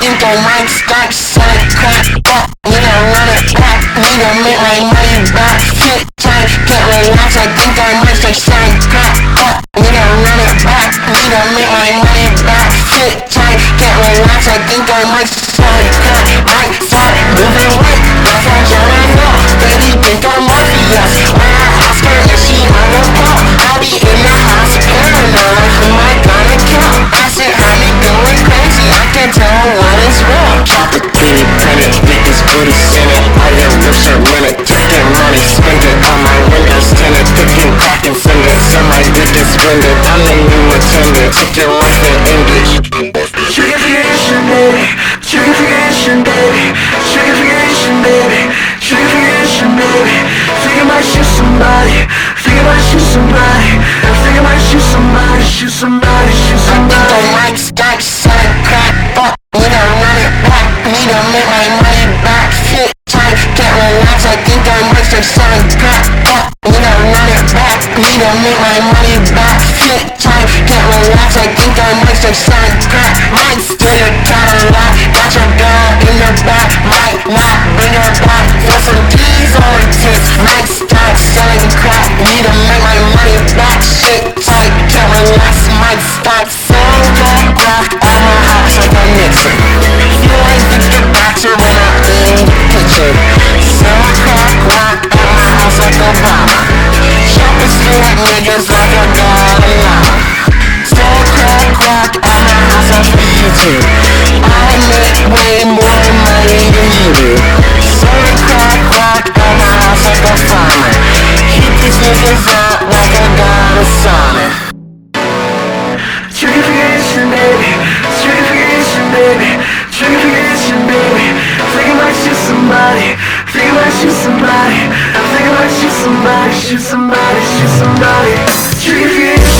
mic start selling crack. Fuck, need to run it back. To make my money back. Sit tight, can't relax. I think I might start selling crack. Fuck, to run it back. To make my money back. Sit tight, can't relax. I think I might start crack. Start moving weight. My money back. Sit tight, can't relax. I think I might start selling crack. Fuck, need to run it back. Need to make my money back. Sit tight, can't relax. I think I might start selling crack. Might steal your Cadillac. Got your girl in the back. Might not bring her back. For some D's uh, on uh, her uh, tits. Might start selling crack. Need to make my money back. Sit tight, can't relax. Might start selling crack. At my I make way more money than you do. Crack at my house like a farmer. Keep these niggas like a god of summer. Triggerfication, baby. Baby. Baby. I somebody. I somebody. Think I might shoot somebody. Shoot somebody. Shoot somebody. Triggerfication,